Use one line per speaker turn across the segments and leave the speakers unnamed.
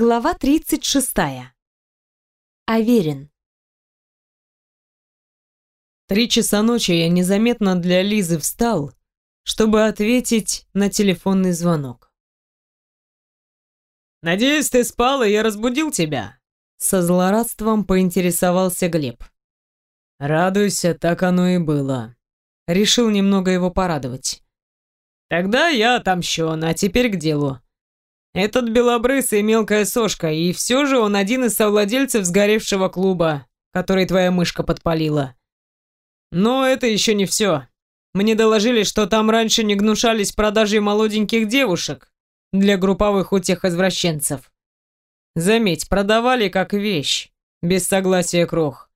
Глава 36. Аверин.
Три часа ночи я незаметно для Лизы встал, чтобы ответить на телефонный звонок. «Надеюсь, ты спал, и я разбудил тебя?» Со злорадством поинтересовался Глеб. «Радуйся, так оно и было». Решил немного его порадовать. «Тогда я отомщен, а теперь к делу. Этот белобрысый мелкая сошка, и все же он один из совладельцев сгоревшего клуба, который твоя мышка подпалила. Но это еще не все. Мне доложили, что там раньше не гнушались продажей молоденьких девушек для групповых утех извращенцев. Заметь, продавали как вещь, без согласия крох.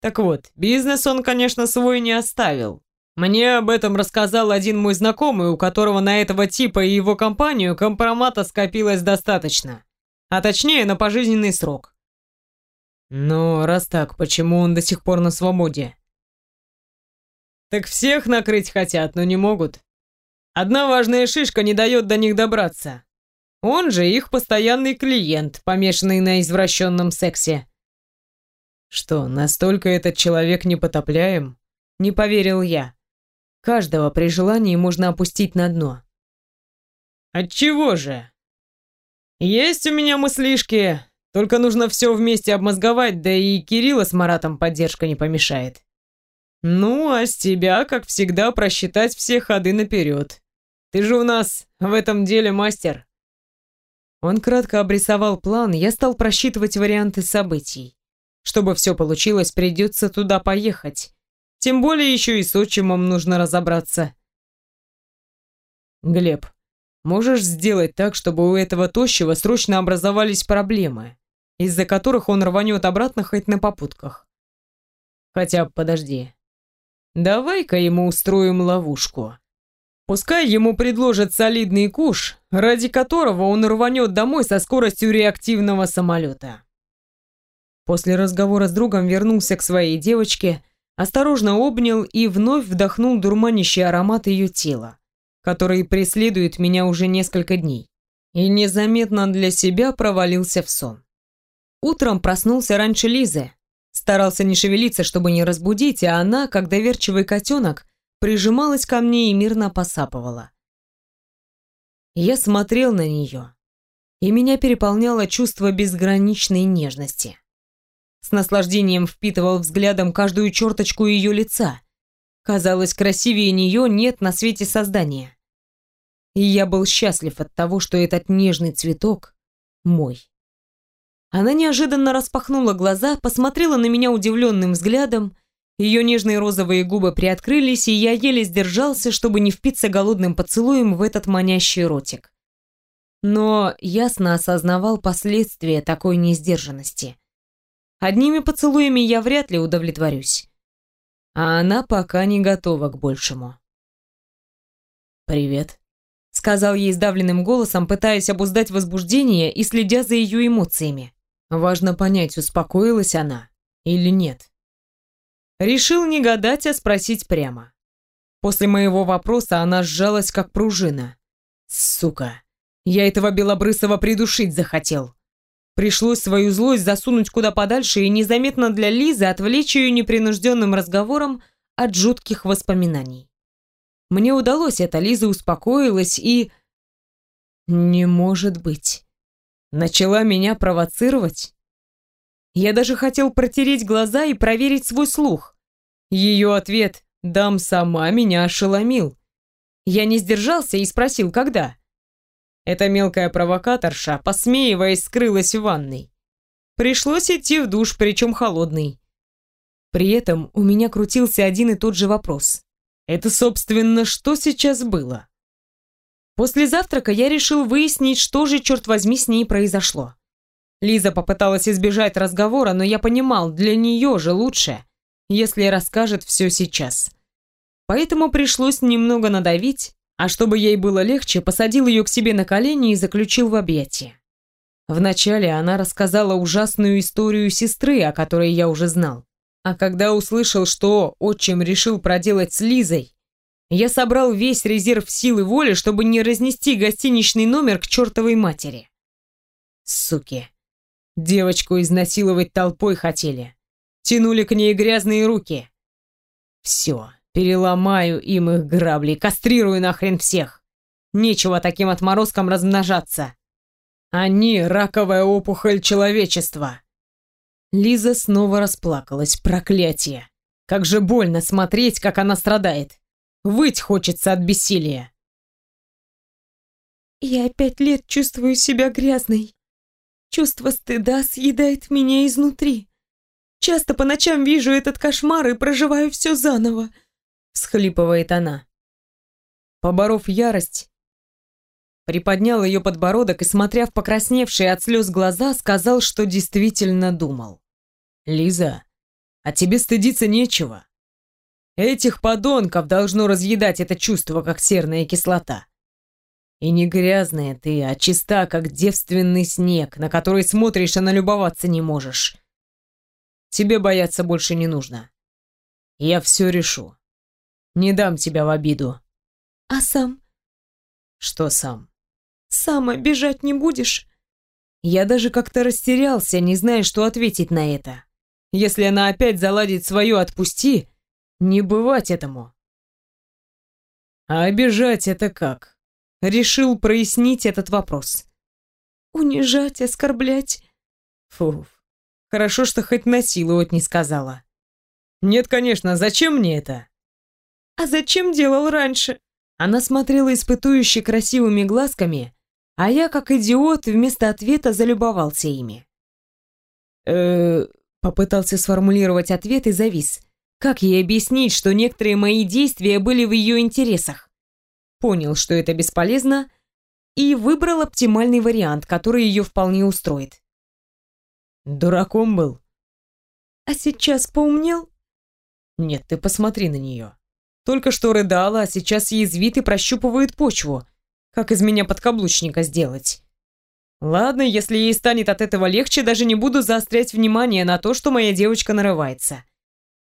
Так вот, бизнес он, конечно, свой не оставил. Мне об этом рассказал один мой знакомый, у которого на этого типа и его компанию компромата скопилось достаточно. А точнее, на пожизненный срок. Но раз так, почему он до сих пор на свободе? Так всех накрыть хотят, но не могут. Одна важная шишка не дает до них добраться. Он же их постоянный клиент, помешанный на извращенном сексе. Что, настолько этот человек непотопляем? Не поверил я. Каждого при желании можно опустить на дно. Отчего же? Есть у меня мыслишки, только нужно все вместе обмозговать, да и Кирилла с Маратом поддержка не помешает. Ну, а с тебя, как всегда, просчитать все ходы наперед. Ты же у нас в этом деле мастер. Он кратко обрисовал план, я стал просчитывать варианты событий. Чтобы все получилось, придется туда поехать. Тем более еще и с отчимом нужно разобраться. Глеб, можешь сделать так, чтобы у этого тощего срочно образовались проблемы, из-за которых он рванет обратно хоть на попутках? Хотя, подожди. Давай-ка ему устроим ловушку. Пускай ему предложат солидный куш, ради которого он рванет домой со скоростью реактивного самолета. После разговора с другом вернулся к своей девочке, осторожно обнял и вновь вдохнул дурманящий аромат ее тела, который преследует меня уже несколько дней, и незаметно для себя провалился в сон. Утром проснулся раньше Лизы, старался не шевелиться, чтобы не разбудить, а она, как доверчивый котенок, прижималась ко мне и мирно посапывала. Я смотрел на нее, и меня переполняло чувство безграничной нежности. С наслаждением впитывал взглядом каждую черточку ее лица. Казалось, красивее нее нет на свете создания. И я был счастлив от того, что этот нежный цветок мой. Она неожиданно распахнула глаза, посмотрела на меня удивленным взглядом, ее нежные розовые губы приоткрылись, и я еле сдержался, чтобы не впиться голодным поцелуем в этот манящий ротик. Но ясно осознавал последствия такой несдержанности. Одними поцелуями я вряд ли удовлетворюсь. А она пока не готова к большему. «Привет», — сказал ей сдавленным голосом, пытаясь обуздать возбуждение и следя за ее эмоциями. Важно понять, успокоилась она или нет. Решил не гадать, а спросить прямо. После моего вопроса она сжалась, как пружина. «Сука, я этого белобрысого придушить захотел. Пришлось свою злость засунуть куда подальше и незаметно для Лизы отвлечь ее непринужденным разговором от жутких воспоминаний. Мне удалось это, Лиза успокоилась и... Не может быть. Начала меня провоцировать? Я даже хотел протереть глаза и проверить свой слух. Ее ответ «дам сама» меня ошеломил. Я не сдержался и спросил, когда. Эта мелкая провокаторша, посмеиваясь, скрылась в ванной. Пришлось идти в душ, причем холодный. При этом у меня крутился один и тот же вопрос. Это, собственно, что сейчас было? После завтрака я решил выяснить, что же, черт возьми, с ней произошло. Лиза попыталась избежать разговора, но я понимал, для нее же лучше, если расскажет все сейчас. Поэтому пришлось немного надавить, а чтобы ей было легче, посадил ее к себе на колени и заключил в объятия. Вначале она рассказала ужасную историю сестры, о которой я уже знал. А когда услышал, что отчим решил проделать с Лизой, я собрал весь резерв силы воли, чтобы не разнести гостиничный номер к чертовой матери. Суки. Девочку изнасиловать толпой хотели. Тянули к ней грязные руки. Все, переломаю им их грабли, кастрирую нахрен всех. Нечего таким отморозкам размножаться. Они — раковая опухоль человечества. Лиза снова расплакалась. Проклятие. Как же больно смотреть, как она страдает. Выть хочется от бессилия.
Я пять лет чувствую себя грязной. Чувство стыда съедает меня изнутри. Часто по ночам вижу этот кошмар и проживаю все заново. Всхлипывает она.
Поборов ярость, приподнял ее подбородок и, смотря в покрасневшие от слез глаза, сказал, что действительно думал. «Лиза, а тебе стыдиться нечего. Этих подонков должно разъедать это чувство, как серная кислота. И не грязная ты, а чиста, как девственный снег, на который смотришь, а налюбоваться не можешь. Тебе бояться больше не нужно. Я все решу. Не дам тебя в обиду.
А сам?
Что сам?
Сам обижать не будешь?
Я даже как-то растерялся, не зная, что ответить на это. Если она опять заладит свое «отпусти», не бывать этому. А обижать это как? решил прояснить этот вопрос.
Унижать, оскорблять.
Фу. Хорошо, что хоть насиловать не сказала. Нет, конечно, зачем мне это?
А зачем делал раньше?
Она смотрела испытующе красивыми глазками, а я, как идиот, вместо ответа залюбовался ими. э попытался сформулировать ответ и завис. Как ей объяснить, что некоторые мои действия были в ее интересах? понял, что это бесполезно, и выбрал оптимальный вариант, который ее вполне устроит. Дураком был.
А сейчас поумнел?
Нет, ты посмотри на нее. Только что рыдала, а сейчас язвит и прощупывает почву. Как из меня подкаблучника сделать? Ладно, если ей станет от этого легче, даже не буду заострять внимание на то, что моя девочка нарывается.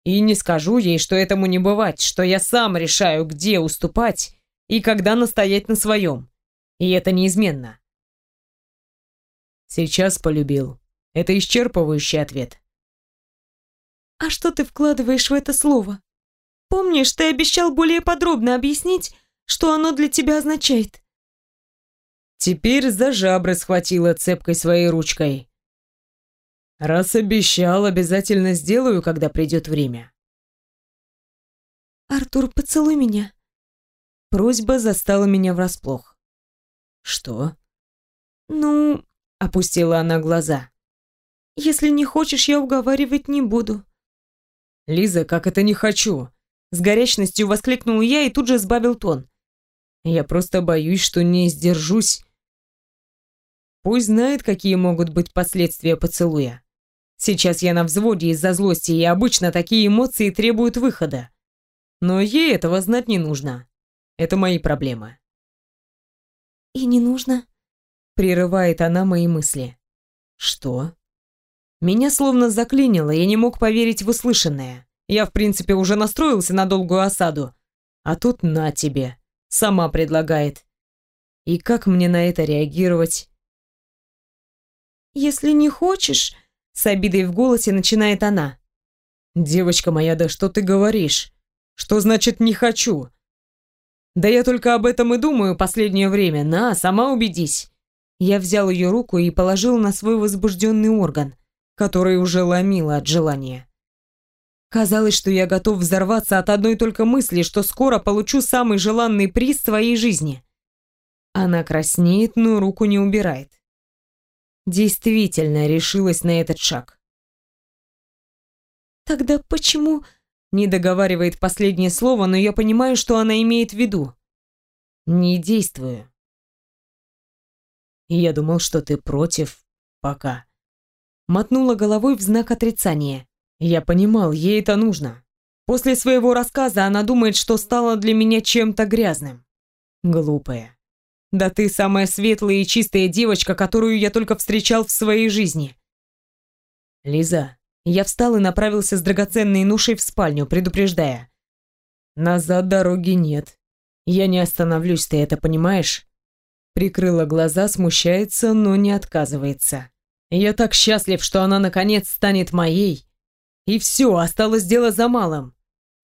И не скажу ей, что этому не бывать, что я сам решаю, где уступать и когда настоять на своем. И это неизменно. Сейчас полюбил. Это исчерпывающий ответ.
А что ты вкладываешь в это слово? Помнишь, ты обещал более подробно объяснить, что оно для тебя означает?
Теперь за жабры схватила цепкой своей ручкой. Раз обещал, обязательно сделаю, когда придет время.
Артур, поцелуй меня.
Просьба застала меня врасплох. «Что?»
«Ну...»
— опустила она глаза.
«Если не хочешь, я уговаривать не буду».
«Лиза, как это не хочу?» С горячностью воскликнул я и тут же сбавил тон. «Я просто боюсь, что не сдержусь. Пусть знает, какие могут быть последствия поцелуя. Сейчас я на взводе из-за злости, и обычно такие эмоции требуют выхода. Но ей этого знать не нужно. Это мои проблемы.
И не нужно.
Прерывает она мои мысли. Что? Меня словно заклинило, я не мог поверить в услышанное. Я, в принципе, уже настроился на долгую осаду. А тут на тебе. Сама предлагает. И как мне на это реагировать?
Если не хочешь, с обидой в голосе начинает она.
Девочка моя, да что ты говоришь? Что значит не хочу? Да я только об этом и думаю последнее время. На, сама убедись. Я взял ее руку и положил на свой возбужденный орган, который уже ломило от желания. Казалось, что я готов взорваться от одной только мысли, что скоро получу самый желанный приз своей жизни. Она краснеет, но руку не убирает. Действительно решилась на этот шаг.
«Тогда почему...»
Не договаривает последнее слово, но я понимаю, что она имеет в виду. Не действую. Я думал, что ты против. Пока. Мотнула головой в знак отрицания. Я понимал, ей это нужно. После своего рассказа она думает, что стала для меня чем-то грязным. Глупая. Да ты самая светлая и чистая девочка, которую я только встречал в своей жизни. Лиза, я встал и направился с драгоценной нушей в спальню, предупреждая. «Назад дороги нет. Я не остановлюсь, ты это понимаешь?» Прикрыла глаза, смущается, но не отказывается. Я так счастлив, что она наконец станет моей. И все, осталось дело за малым.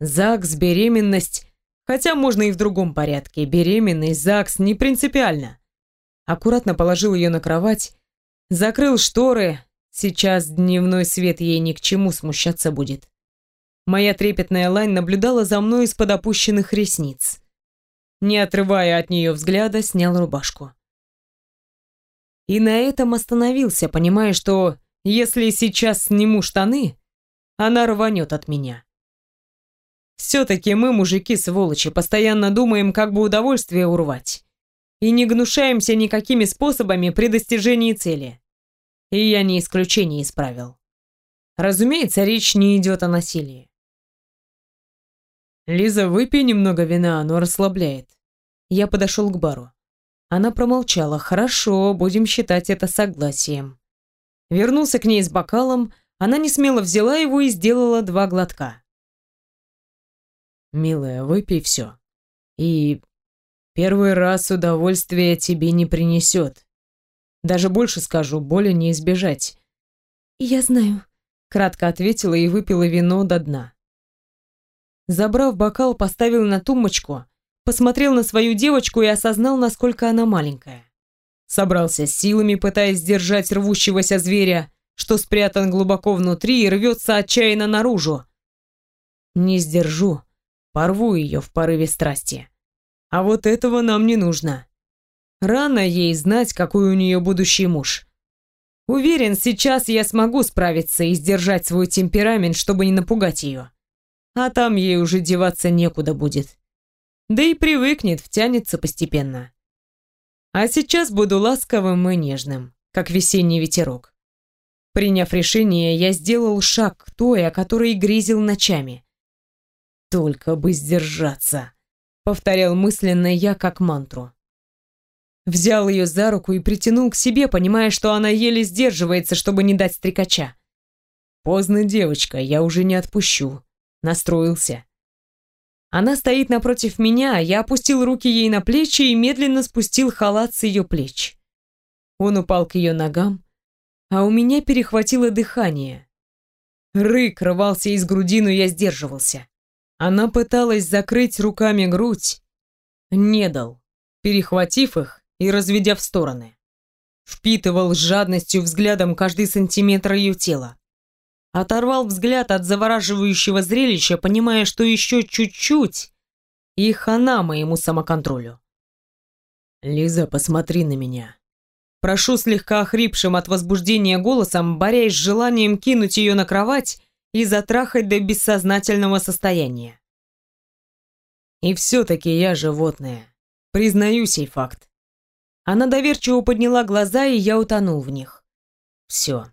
ЗАГС, беременность. Хотя можно и в другом порядке. Беременность, ЗАГС, не принципиально. Аккуратно положил ее на кровать, закрыл шторы. Сейчас дневной свет ей ни к чему смущаться будет. Моя трепетная лань наблюдала за мной из-под опущенных ресниц. Не отрывая от нее взгляда, снял рубашку. И на этом остановился, понимая, что если сейчас сниму штаны, она рванет от меня. Все-таки мы, мужики, сволочи, постоянно думаем, как бы удовольствие урвать. И не гнушаемся никакими способами при достижении цели. И я не исключение исправил. Разумеется, речь не идет о насилии. «Лиза, выпей немного вина, оно расслабляет». Я подошел к бару. Она промолчала. «Хорошо, будем считать это согласием». Вернулся к ней с бокалом, она не смело взяла его и сделала два глотка. «Милая, выпей все. И первый раз удовольствия тебе не принесет. Даже больше скажу, боли не избежать».
«Я знаю», — кратко ответила и выпила вино до дна. Забрав бокал, поставил на тумбочку, посмотрел на свою девочку и осознал, насколько она маленькая.
Собрался силами, пытаясь сдержать рвущегося зверя, что спрятан глубоко внутри и рвется отчаянно наружу. Не сдержу, порву ее в порыве страсти. А вот этого нам не нужно. Рано ей знать, какой у нее будущий муж. Уверен, сейчас я смогу справиться и сдержать свой темперамент, чтобы не напугать ее а там ей уже деваться некуда будет. Да и привыкнет, втянется постепенно. А сейчас буду ласковым и нежным, как весенний ветерок. Приняв решение, я сделал шаг к той, о которой грезил ночами. «Только бы сдержаться», — повторял мысленно я как мантру. Взял ее за руку и притянул к себе, понимая, что она еле сдерживается, чтобы не дать стрекача. «Поздно, девочка, я уже не отпущу настроился. Она стоит напротив меня, я опустил руки ей на плечи и медленно спустил халат с ее плеч. Он упал к ее ногам, а у меня перехватило дыхание. Рык рвался из груди, но я сдерживался. Она пыталась закрыть руками грудь. Не дал, перехватив их и разведя в стороны. Впитывал с жадностью взглядом каждый сантиметр ее тела. Оторвал взгляд от завораживающего зрелища, понимая, что еще чуть-чуть, и хана моему самоконтролю. «Лиза, посмотри на меня». Прошу слегка охрипшим от возбуждения голосом, борясь с желанием кинуть ее на кровать и затрахать до бессознательного состояния. И все-таки я животное. Признаю сей факт. Она доверчиво подняла глаза, и я утонул в них. Все.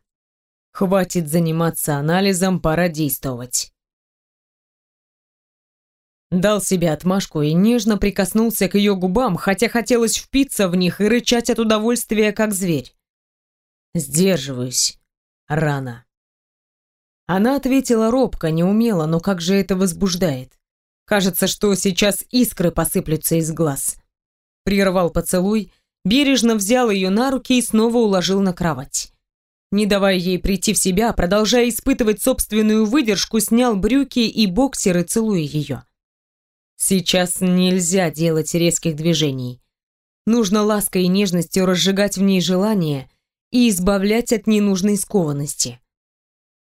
Хватит заниматься анализом, пора действовать. Дал себе отмашку и нежно прикоснулся к ее губам, хотя хотелось впиться в них и рычать от удовольствия, как зверь. Сдерживаюсь. Рано. Она ответила робко, неумело, но как же это возбуждает. Кажется, что сейчас искры посыплются из глаз. Прервал поцелуй, бережно взял ее на руки и снова уложил на кровать. Не давая ей прийти в себя, продолжая испытывать собственную выдержку, снял брюки и боксеры, целуя ее. Сейчас нельзя делать резких движений. Нужно лаской и нежностью разжигать в ней желание и избавлять от ненужной скованности.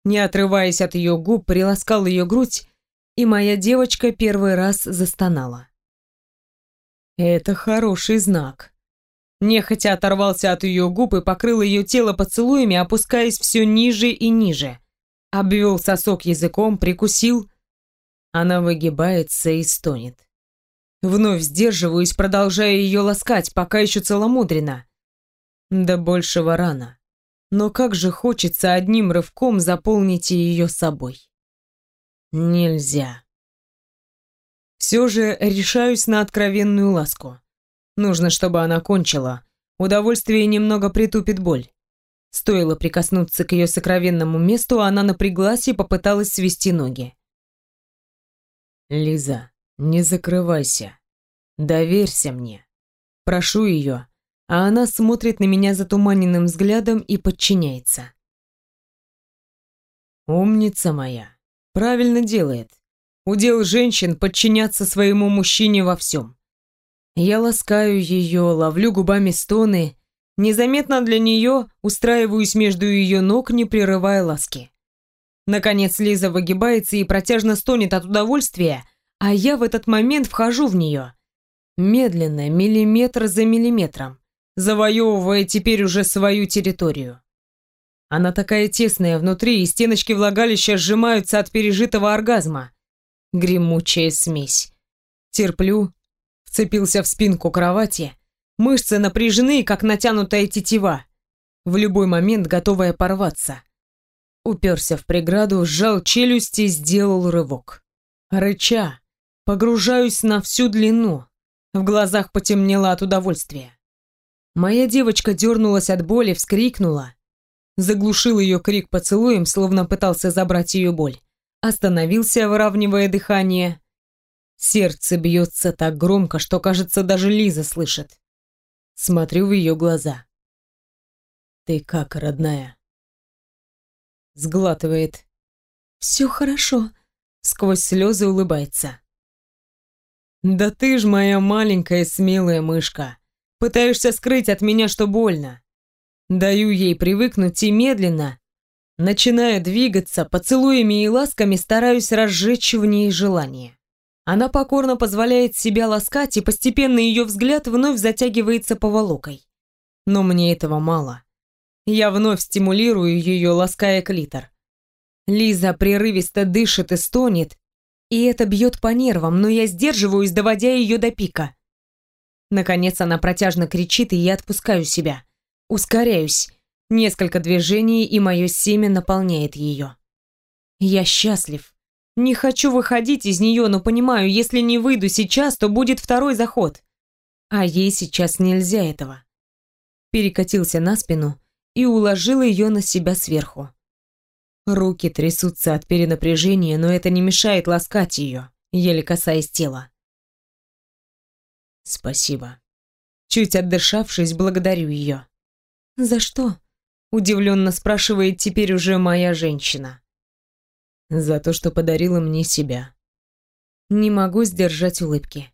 Не отрываясь от ее губ, приласкал ее грудь, и моя девочка первый раз застонала. Это хороший знак. Нехотя оторвался от ее губ и покрыл ее тело поцелуями, опускаясь все ниже и ниже. Обвел сосок языком, прикусил. Она выгибается и стонет. Вновь сдерживаюсь, продолжая ее ласкать, пока еще целомудренно. До большего рано. Но как же хочется одним рывком заполнить ее собой. Нельзя. Все же решаюсь на откровенную ласку. Нужно, чтобы она кончила. Удовольствие немного притупит боль. Стоило прикоснуться к ее сокровенному месту, она напряглась и попыталась свести ноги. «Лиза, не закрывайся. Доверься мне. Прошу ее. а она смотрит на меня затуманенным взглядом и подчиняется. Умница моя. Правильно делает. Удел женщин подчиняться своему мужчине во всем. Я ласкаю ее, ловлю губами стоны, незаметно для нее устраиваюсь между ее ног, не прерывая ласки. Наконец Лиза выгибается и протяжно стонет от удовольствия, а я в этот момент вхожу в нее. Медленно, миллиметр за миллиметром, завоевывая теперь уже свою территорию. Она такая тесная внутри, и стеночки влагалища сжимаются от пережитого оргазма. Гремучая смесь. Терплю, вцепился в спинку кровати, мышцы напряжены, как натянутая тетива, в любой момент готовая порваться. Уперся в преграду, сжал челюсти, сделал рывок. Рыча, погружаюсь на всю длину. В глазах потемнело от удовольствия. Моя девочка дернулась от боли, вскрикнула. Заглушил ее крик поцелуем, словно пытался забрать ее боль. Остановился, выравнивая дыхание. Сердце бьется так громко, что, кажется, даже Лиза слышит. Смотрю в ее глаза. «Ты как, родная?» Сглатывает. «Все хорошо», — сквозь слезы улыбается. «Да ты ж моя маленькая смелая мышка!» Пытаешься скрыть от меня, что больно. Даю ей привыкнуть и медленно, начиная двигаться, поцелуями и ласками стараюсь разжечь в ней желание. Она покорно позволяет себя ласкать, и постепенно ее взгляд вновь затягивается поволокой. Но мне этого мало. Я вновь стимулирую ее, лаская клитор. Лиза прерывисто дышит и стонет, и это бьет по нервам, но я сдерживаюсь, доводя ее до пика. Наконец она протяжно кричит, и я отпускаю себя. Ускоряюсь. Несколько движений, и мое семя наполняет ее. Я счастлив. Не хочу выходить из нее, но понимаю, если не выйду сейчас, то будет второй заход. А ей сейчас нельзя этого. Перекатился на спину и уложил ее на себя сверху. Руки трясутся от перенапряжения, но это не мешает ласкать ее, еле касаясь тела. Спасибо. Чуть отдышавшись, благодарю ее. За что? Удивленно спрашивает теперь уже моя женщина. За то, что подарила мне себя. Не могу сдержать улыбки.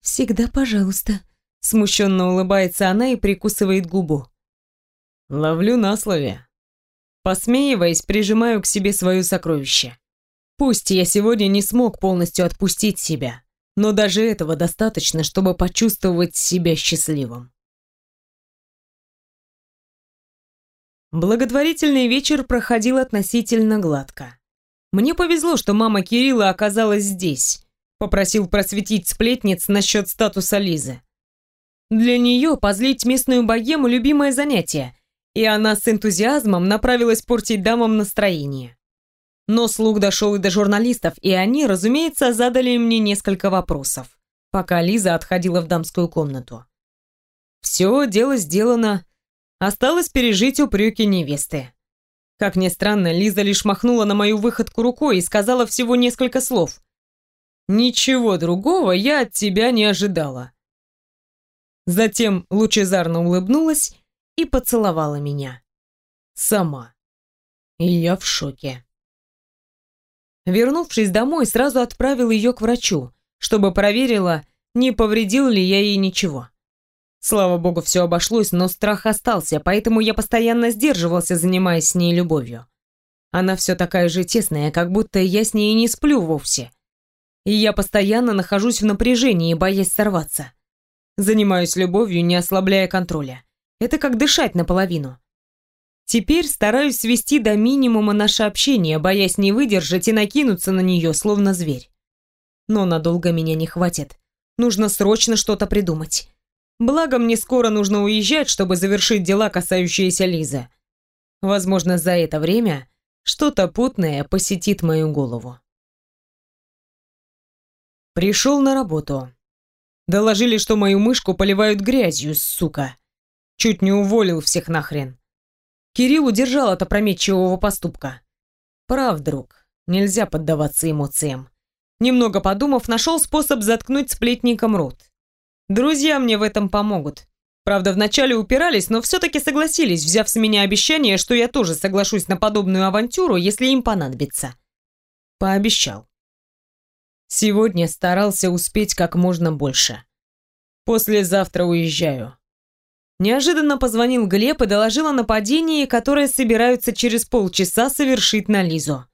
Всегда, пожалуйста. Смущенно улыбается она и прикусывает губу. Ловлю на слове. Посмеиваясь, прижимаю к себе свое сокровище. Пусть я сегодня не смог полностью отпустить себя, но даже этого достаточно, чтобы почувствовать себя счастливым. Благотворительный вечер проходил относительно гладко. Мне повезло, что мама Кирилла оказалась здесь. Попросил просветить сплетниц насчет статуса Лизы. Для нее позлить местную богему – любимое занятие, и она с энтузиазмом направилась портить дамам настроение. Но слух дошел и до журналистов, и они, разумеется, задали мне несколько вопросов, пока Лиза отходила в дамскую комнату. Все, дело сделано. Осталось пережить упреки невесты. Как ни странно, Лиза лишь махнула на мою выходку рукой и сказала всего несколько слов. «Ничего другого я от тебя не ожидала». Затем лучезарно улыбнулась и поцеловала меня. Сама. И я в шоке. Вернувшись домой, сразу отправил ее к врачу, чтобы проверила, не повредил ли я ей ничего. Слава богу, все обошлось, но страх остался, поэтому я постоянно сдерживался, занимаясь с ней любовью. Она все такая же тесная, как будто я с ней не сплю вовсе. И я постоянно нахожусь в напряжении, боясь сорваться. Занимаюсь любовью, не ослабляя контроля. Это как дышать наполовину. Теперь стараюсь свести до минимума наше общение, боясь не выдержать и накинуться на нее, словно зверь. Но надолго меня не хватит. Нужно срочно что-то придумать. Благо, мне скоро нужно уезжать, чтобы завершить дела, касающиеся Лизы. Возможно, за это время что-то путное посетит мою голову. Пришел на работу. Доложили, что мою мышку поливают грязью, сука. Чуть не уволил всех нахрен. Кирилл удержал от опрометчивого поступка. Прав, друг, нельзя поддаваться эмоциям. Немного подумав, нашел способ заткнуть сплетникам рот. Друзья мне в этом помогут.
Правда, вначале упирались, но все-таки согласились, взяв с меня обещание, что я тоже соглашусь на подобную авантюру, если им понадобится. Пообещал. Сегодня старался успеть как можно больше. Послезавтра уезжаю. Неожиданно позвонил Глеб и доложил о нападении, которое собираются через полчаса совершить на Лизу.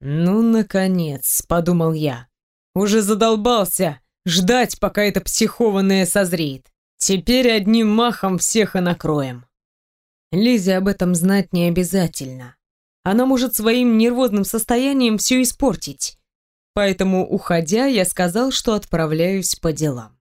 «Ну, наконец», — подумал я. «Уже задолбался ждать, пока это психованное созреет. Теперь одним махом всех и накроем. Лизе об этом знать не обязательно. Она может своим нервозным состоянием все испортить. Поэтому, уходя, я сказал, что отправляюсь по делам.